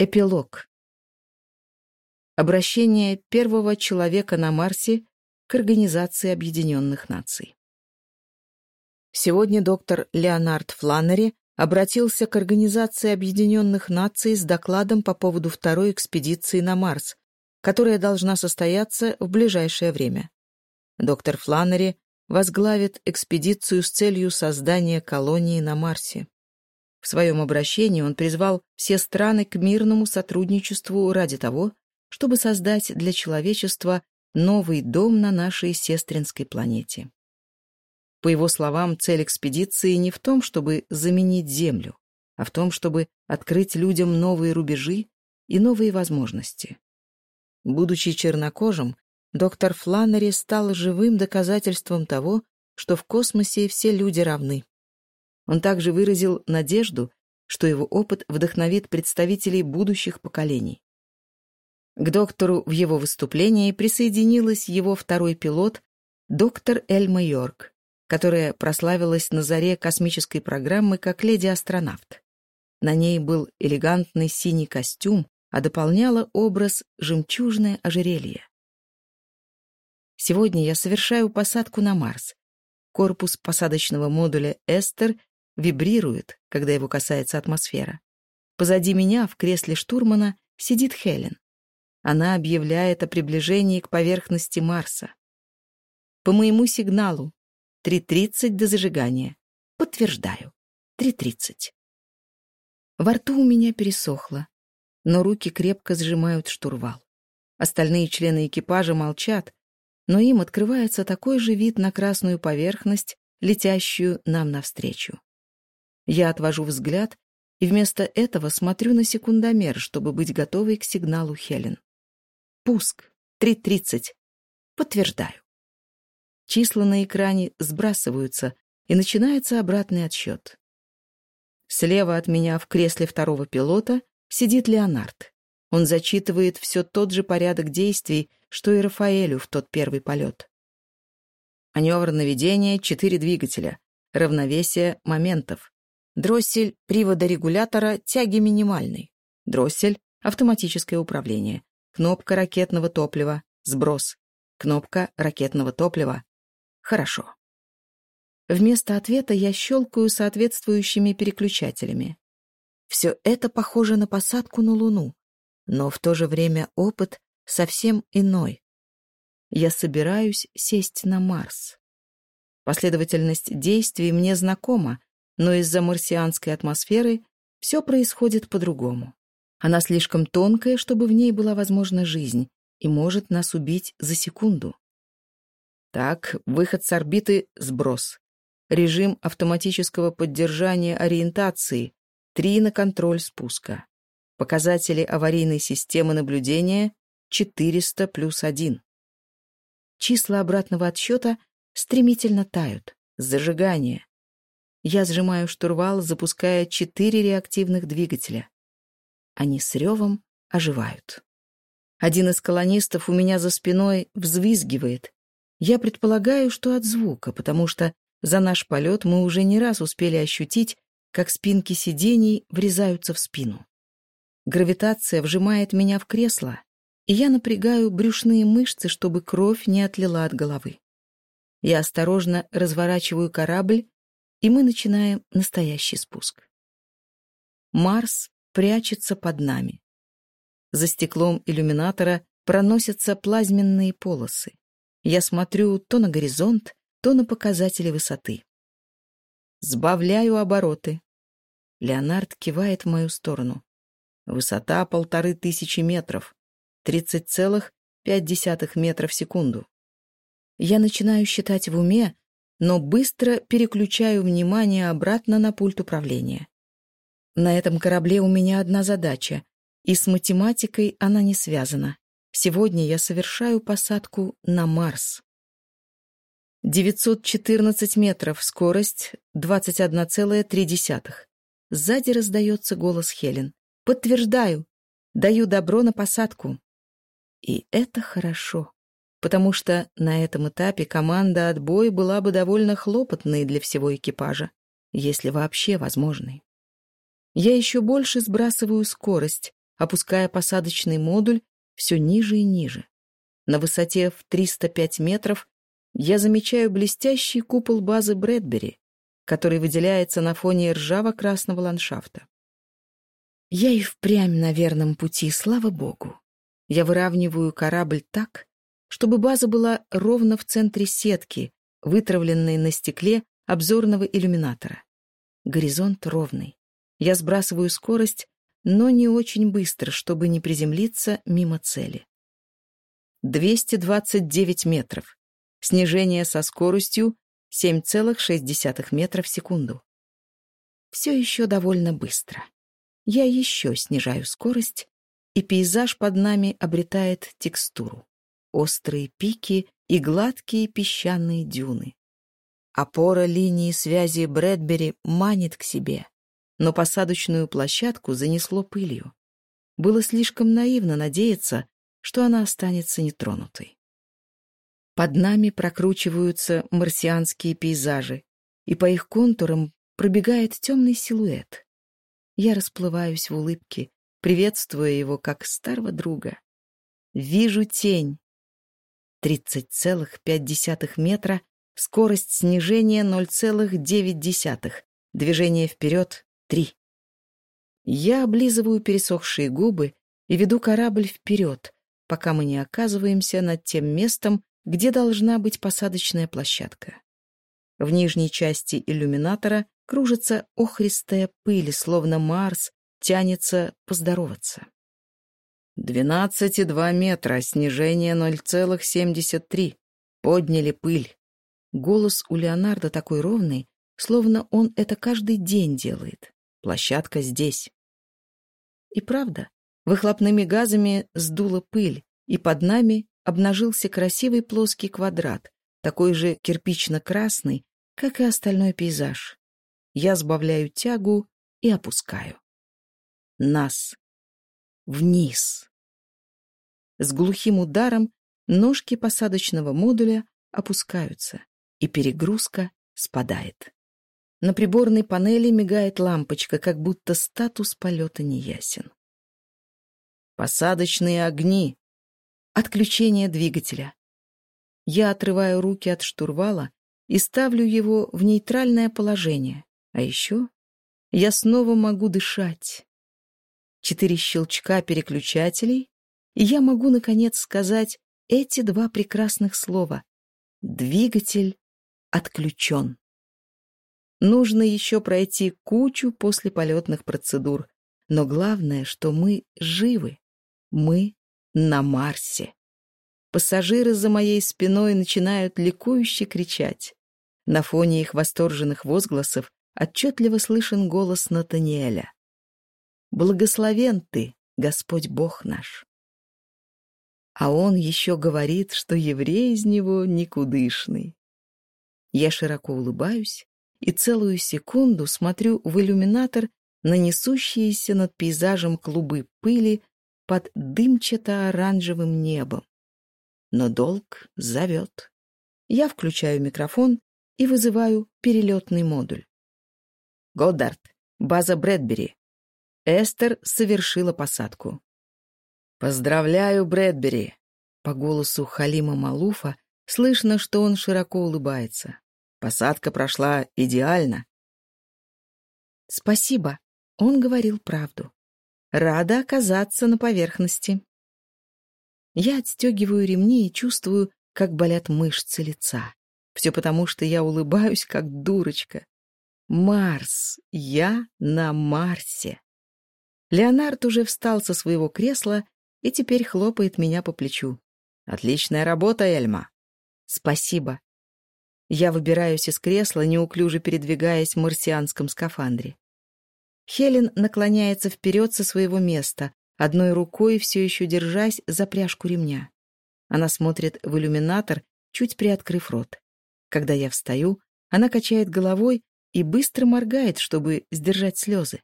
Эпилог. Обращение первого человека на Марсе к Организации Объединенных Наций. Сегодня доктор Леонард Фланнери обратился к Организации Объединенных Наций с докладом по поводу второй экспедиции на Марс, которая должна состояться в ближайшее время. Доктор Фланнери возглавит экспедицию с целью создания колонии на Марсе. В своем обращении он призвал все страны к мирному сотрудничеству ради того, чтобы создать для человечества новый дом на нашей сестринской планете. По его словам, цель экспедиции не в том, чтобы заменить Землю, а в том, чтобы открыть людям новые рубежи и новые возможности. Будучи чернокожим, доктор Фланнери стал живым доказательством того, что в космосе все люди равны. Он также выразил надежду, что его опыт вдохновит представителей будущих поколений. К доктору в его выступлении присоединилась его второй пилот, доктор Эльма Йорк, которая прославилась на заре космической программы как леди-астронавт. На ней был элегантный синий костюм, а дополняла образ жемчужное ожерелье. Сегодня я совершаю посадку на Марс. Корпус посадочного модуля «Эстер» вибрирует, когда его касается атмосфера. Позади меня, в кресле штурмана, сидит Хелен. Она объявляет о приближении к поверхности Марса. По моему сигналу. 3.30 до зажигания. Подтверждаю. 3.30. Во рту у меня пересохло, но руки крепко сжимают штурвал. Остальные члены экипажа молчат, но им открывается такой же вид на красную поверхность, летящую нам навстречу. Я отвожу взгляд и вместо этого смотрю на секундомер, чтобы быть готовой к сигналу Хелен. Пуск. 3.30. Подтверждаю. Числа на экране сбрасываются, и начинается обратный отсчет. Слева от меня в кресле второго пилота сидит Леонард. Он зачитывает все тот же порядок действий, что и Рафаэлю в тот первый полет. Маневр наведения — четыре двигателя. Равновесие — моментов. Дроссель привода регулятора тяги минимальный. Дроссель — автоматическое управление. Кнопка ракетного топлива — сброс. Кнопка ракетного топлива — хорошо. Вместо ответа я щелкаю соответствующими переключателями. Все это похоже на посадку на Луну, но в то же время опыт совсем иной. Я собираюсь сесть на Марс. Последовательность действий мне знакома, но из-за марсианской атмосферы все происходит по-другому. Она слишком тонкая, чтобы в ней была возможна жизнь, и может нас убить за секунду. Так, выход с орбиты — сброс. Режим автоматического поддержания ориентации — три на контроль спуска. Показатели аварийной системы наблюдения — 400 плюс 1. Числа обратного отсчета стремительно тают. Зажигание. Я сжимаю штурвал, запуская четыре реактивных двигателя. Они с ревом оживают. Один из колонистов у меня за спиной взвизгивает. Я предполагаю, что от звука, потому что за наш полет мы уже не раз успели ощутить, как спинки сидений врезаются в спину. Гравитация вжимает меня в кресло, и я напрягаю брюшные мышцы, чтобы кровь не отлила от головы. Я осторожно разворачиваю корабль и мы начинаем настоящий спуск. Марс прячется под нами. За стеклом иллюминатора проносятся плазменные полосы. Я смотрю то на горизонт, то на показатели высоты. Сбавляю обороты. Леонард кивает в мою сторону. Высота полторы тысячи метров, 30,5 метра в секунду. Я начинаю считать в уме, но быстро переключаю внимание обратно на пульт управления. На этом корабле у меня одна задача, и с математикой она не связана. Сегодня я совершаю посадку на Марс. 914 метров, скорость 21,3. Сзади раздается голос Хелен. «Подтверждаю! Даю добро на посадку!» И это хорошо потому что на этом этапе команда «Отбой» была бы довольно хлопотной для всего экипажа, если вообще возможной. Я еще больше сбрасываю скорость, опуская посадочный модуль все ниже и ниже. На высоте в 305 метров я замечаю блестящий купол базы Брэдбери, который выделяется на фоне ржаво-красного ландшафта. Я и впрямь на верном пути, слава богу. Я выравниваю корабль так, чтобы база была ровно в центре сетки, вытравленной на стекле обзорного иллюминатора. Горизонт ровный. Я сбрасываю скорость, но не очень быстро, чтобы не приземлиться мимо цели. 229 метров. Снижение со скоростью 7,6 метра в секунду. Все еще довольно быстро. Я еще снижаю скорость, и пейзаж под нами обретает текстуру острые пики и гладкие песчаные дюны. Опора линии связи Брэдбери манит к себе, но посадочную площадку занесло пылью. Было слишком наивно надеяться, что она останется нетронутой. Под нами прокручиваются марсианские пейзажи, и по их контурам пробегает темный силуэт. Я расплываюсь в улыбке, приветствуя его как старого друга. Вижу тень, 30,5 метра, скорость снижения 0,9, движение вперед 3. Я облизываю пересохшие губы и веду корабль вперед, пока мы не оказываемся над тем местом, где должна быть посадочная площадка. В нижней части иллюминатора кружится охристая пыль, словно Марс тянется поздороваться. Двенадцать и два метра, снижение ноль целых семьдесят три Подняли пыль. Голос у Леонардо такой ровный, словно он это каждый день делает. Площадка здесь. И правда, выхлопными газами сдула пыль, и под нами обнажился красивый плоский квадрат, такой же кирпично-красный, как и остальной пейзаж. Я сбавляю тягу и опускаю. Нас. Вниз. С глухим ударом ножки посадочного модуля опускаются и перегрузка спадает. На приборной панели мигает лампочка, как будто статус полета неясен. Посадочные огни. Отключение двигателя. Я отрываю руки от штурвала и ставлю его в нейтральное положение. А еще я снова могу дышать. Четыре щелчка переключателей, я могу, наконец, сказать эти два прекрасных слова. Двигатель отключен. Нужно еще пройти кучу послеполетных процедур, но главное, что мы живы. Мы на Марсе. Пассажиры за моей спиной начинают ликующе кричать. На фоне их восторженных возгласов отчетливо слышен голос Натаниэля. «Благословен ты, Господь Бог наш!» а он еще говорит, что еврей из него никудышный. Я широко улыбаюсь и целую секунду смотрю в иллюминатор на несущиеся над пейзажем клубы пыли под дымчато-оранжевым небом. Но долг зовет. Я включаю микрофон и вызываю перелетный модуль. «Годдард, база Брэдбери». Эстер совершила посадку. «Поздравляю, Брэдбери!» По голосу Халима Малуфа Слышно, что он широко улыбается. Посадка прошла идеально. Спасибо. Он говорил правду. Рада оказаться на поверхности. Я отстегиваю ремни и чувствую, как болят мышцы лица. Все потому, что я улыбаюсь, как дурочка. Марс. Я на Марсе. Леонард уже встал со своего кресла и теперь хлопает меня по плечу. «Отличная работа, Эльма!» «Спасибо!» Я выбираюсь из кресла, неуклюже передвигаясь в марсианском скафандре. Хелен наклоняется вперед со своего места, одной рукой все еще держась за пряжку ремня. Она смотрит в иллюминатор, чуть приоткрыв рот. Когда я встаю, она качает головой и быстро моргает, чтобы сдержать слезы.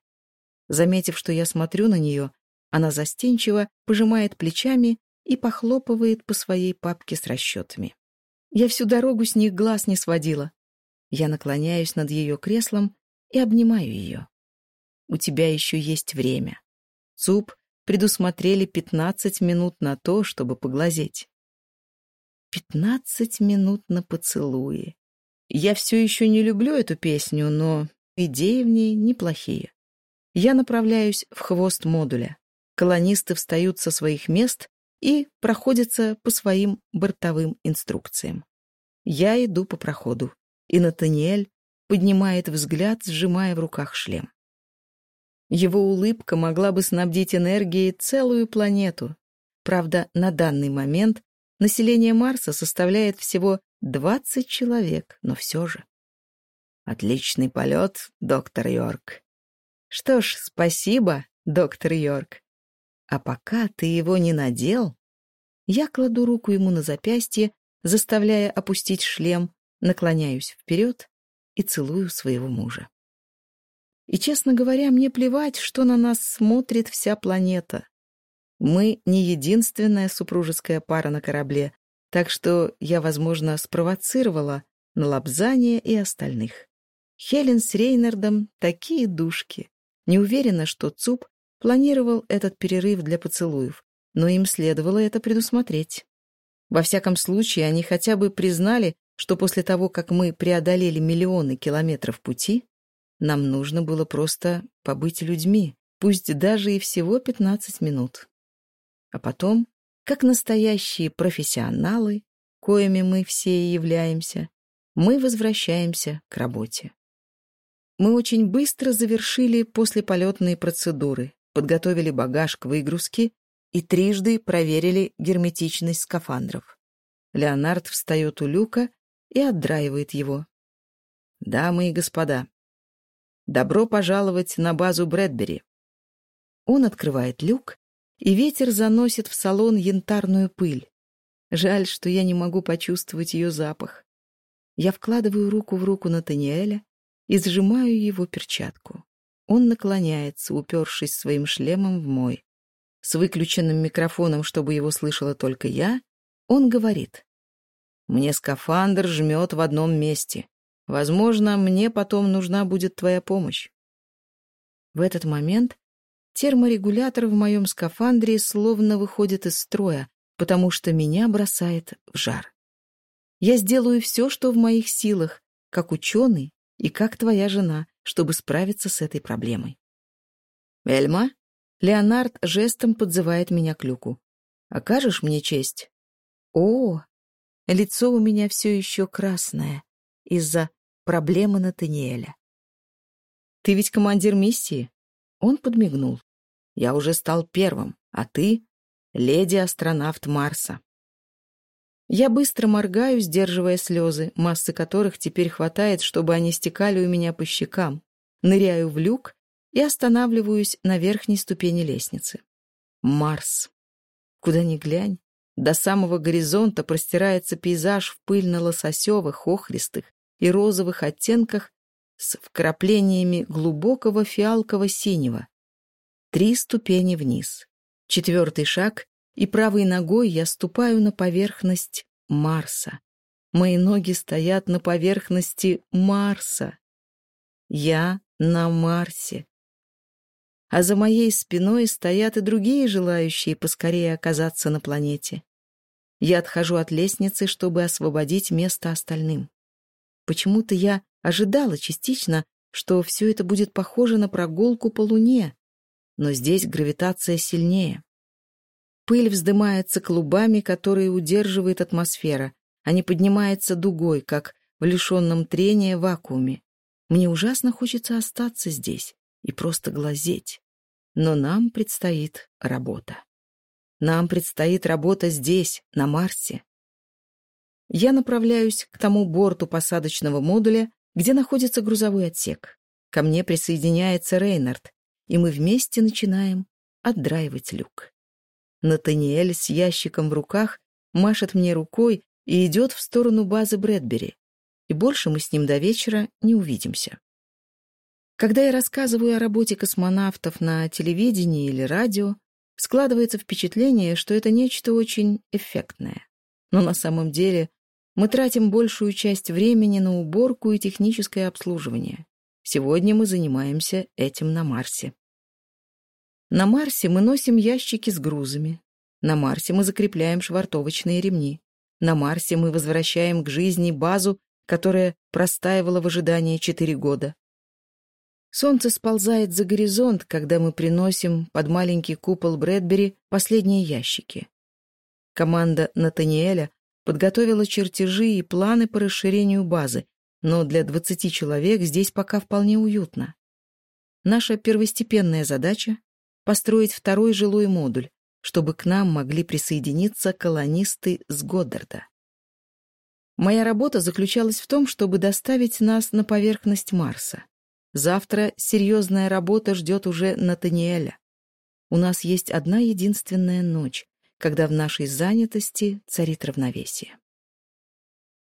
Заметив, что я смотрю на нее, она застенчиво пожимает плечами и похлопывает по своей папке с расчетами. Я всю дорогу с них глаз не сводила. Я наклоняюсь над ее креслом и обнимаю ее. У тебя еще есть время. ЦУП предусмотрели 15 минут на то, чтобы поглазеть. 15 минут на поцелуи. Я все еще не люблю эту песню, но идеи в ней неплохие. Я направляюсь в хвост модуля. Колонисты встают со своих мест и проходятся по своим бортовым инструкциям. Я иду по проходу, и Натаниэль поднимает взгляд, сжимая в руках шлем. Его улыбка могла бы снабдить энергией целую планету. Правда, на данный момент население Марса составляет всего 20 человек, но все же. Отличный полет, доктор Йорк. Что ж, спасибо, доктор Йорк. А пока ты его не надел, я кладу руку ему на запястье, заставляя опустить шлем, наклоняюсь вперед и целую своего мужа. И, честно говоря, мне плевать, что на нас смотрит вся планета. Мы не единственная супружеская пара на корабле, так что я, возможно, спровоцировала на лапзание и остальных. Хелен с Рейнардом такие планировал этот перерыв для поцелуев, но им следовало это предусмотреть. Во всяком случае, они хотя бы признали, что после того, как мы преодолели миллионы километров пути, нам нужно было просто побыть людьми, пусть даже и всего 15 минут. А потом, как настоящие профессионалы, коими мы все и являемся, мы возвращаемся к работе. Мы очень быстро завершили послеполетные процедуры, подготовили багаж к выгрузке и трижды проверили герметичность скафандров. Леонард встает у люка и отдраивает его. «Дамы и господа, добро пожаловать на базу Брэдбери». Он открывает люк, и ветер заносит в салон янтарную пыль. Жаль, что я не могу почувствовать ее запах. Я вкладываю руку в руку Натаниэля и сжимаю его перчатку. Он наклоняется, упершись своим шлемом в мой. С выключенным микрофоном, чтобы его слышала только я, он говорит. «Мне скафандр жмет в одном месте. Возможно, мне потом нужна будет твоя помощь». В этот момент терморегулятор в моем скафандре словно выходит из строя, потому что меня бросает в жар. Я сделаю все, что в моих силах, как ученый и как твоя жена, чтобы справиться с этой проблемой. «Эльма?» Леонард жестом подзывает меня к люку. «Окажешь мне честь?» «О!» Лицо у меня все еще красное из-за проблемы Натаниэля. «Ты ведь командир миссии?» Он подмигнул. «Я уже стал первым, а ты — леди-астронавт Марса». Я быстро моргаю, сдерживая слезы, массы которых теперь хватает, чтобы они стекали у меня по щекам. Ныряю в люк и останавливаюсь на верхней ступени лестницы. Марс. Куда ни глянь, до самого горизонта простирается пейзаж в пыльно-лососевых, охристых и розовых оттенках с вкраплениями глубокого фиалково-синего. Три ступени вниз. Четвертый шаг, и правой ногой я ступаю на поверхность Марса. Мои ноги стоят на поверхности Марса. Я на Марсе. А за моей спиной стоят и другие желающие поскорее оказаться на планете. Я отхожу от лестницы, чтобы освободить место остальным. Почему-то я ожидала частично, что все это будет похоже на прогулку по Луне, но здесь гравитация сильнее. Пыль вздымается клубами, которые удерживает атмосфера, а не поднимается дугой, как в лишенном трения вакууме. Мне ужасно хочется остаться здесь и просто глазеть. Но нам предстоит работа. Нам предстоит работа здесь, на Марсе. Я направляюсь к тому борту посадочного модуля, где находится грузовой отсек. Ко мне присоединяется Рейнард, и мы вместе начинаем отдраивать люк. Натаниэль с ящиком в руках машет мне рукой и идет в сторону базы Брэдбери. И больше мы с ним до вечера не увидимся. Когда я рассказываю о работе космонавтов на телевидении или радио, складывается впечатление, что это нечто очень эффектное. Но на самом деле мы тратим большую часть времени на уборку и техническое обслуживание. Сегодня мы занимаемся этим на Марсе. На Марсе мы носим ящики с грузами. На Марсе мы закрепляем швартовочные ремни. На Марсе мы возвращаем к жизни базу, которая простаивала в ожидании четыре года. Солнце сползает за горизонт, когда мы приносим под маленький купол Брэдбери последние ящики. Команда Натаниэля подготовила чертежи и планы по расширению базы, но для 20 человек здесь пока вполне уютно. Наша первостепенная задача — построить второй жилой модуль, чтобы к нам могли присоединиться колонисты с Годдарда. Моя работа заключалась в том, чтобы доставить нас на поверхность Марса. Завтра серьезная работа ждет уже Натаниэля. У нас есть одна единственная ночь, когда в нашей занятости царит равновесие.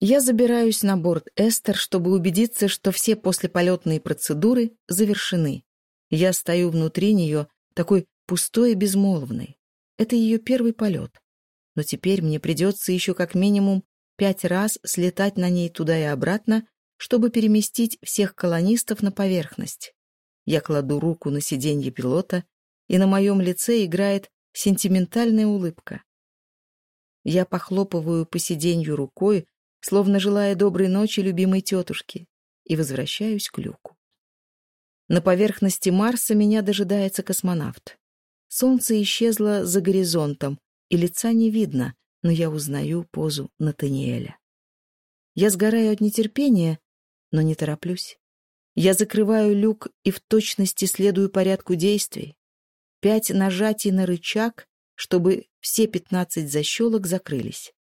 Я забираюсь на борт Эстер, чтобы убедиться, что все послеполетные процедуры завершены. Я стою внутри нее, такой пустой и безмолвный. Это ее первый полет. Но теперь мне придется еще как минимум пять раз слетать на ней туда и обратно, чтобы переместить всех колонистов на поверхность. Я кладу руку на сиденье пилота, и на моем лице играет сентиментальная улыбка. Я похлопываю по сиденью рукой, словно желая доброй ночи любимой тетушке, и возвращаюсь к люку. На поверхности Марса меня дожидается космонавт. Солнце исчезло за горизонтом, и лица не видно, но я узнаю позу Натаниэля. Я сгораю от нетерпения, но не тороплюсь. Я закрываю люк и в точности следую порядку действий. Пять нажатий на рычаг, чтобы все пятнадцать защелок закрылись.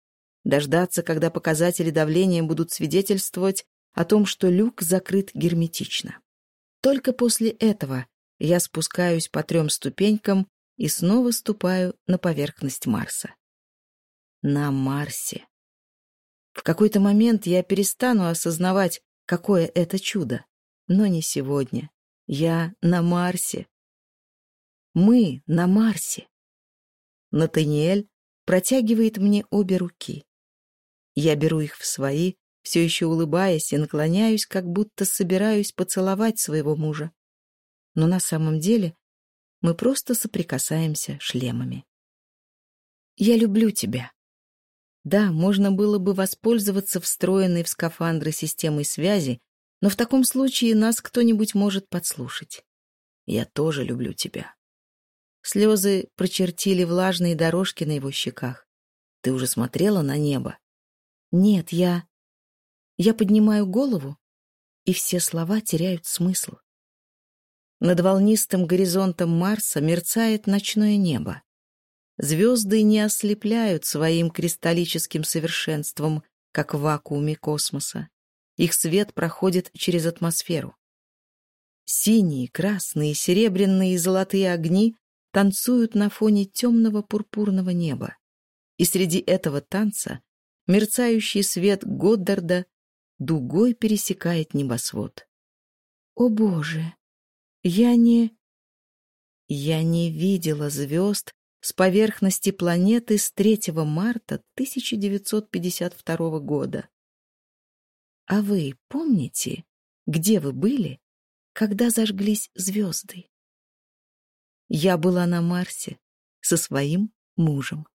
Дождаться, когда показатели давления будут свидетельствовать о том, что люк закрыт герметично. Только после этого я спускаюсь по трем ступенькам и снова ступаю на поверхность Марса. На Марсе. В какой-то момент я перестану осознавать, какое это чудо. Но не сегодня. Я на Марсе. Мы на Марсе. Натаниэль протягивает мне обе руки. Я беру их в свои все еще улыбаясь и наклоняюсь, как будто собираюсь поцеловать своего мужа. Но на самом деле мы просто соприкасаемся шлемами. «Я люблю тебя». Да, можно было бы воспользоваться встроенной в скафандры системой связи, но в таком случае нас кто-нибудь может подслушать. «Я тоже люблю тебя». Слезы прочертили влажные дорожки на его щеках. «Ты уже смотрела на небо?» «Нет, я...» Я поднимаю голову, и все слова теряют смысл. Над волнистым горизонтом Марса мерцает ночное небо. Звезды не ослепляют своим кристаллическим совершенством, как в вакууме космоса. Их свет проходит через атмосферу. Синие, красные, серебряные и золотые огни танцуют на фоне темного пурпурного неба. И среди этого танца мерцающий свет Годдарда дугой пересекает небосвод. О боже! Я не... Я не видела звезд с поверхности планеты с 3 марта 1952 года. А вы помните, где вы были, когда зажглись звезды? Я была на Марсе со своим мужем.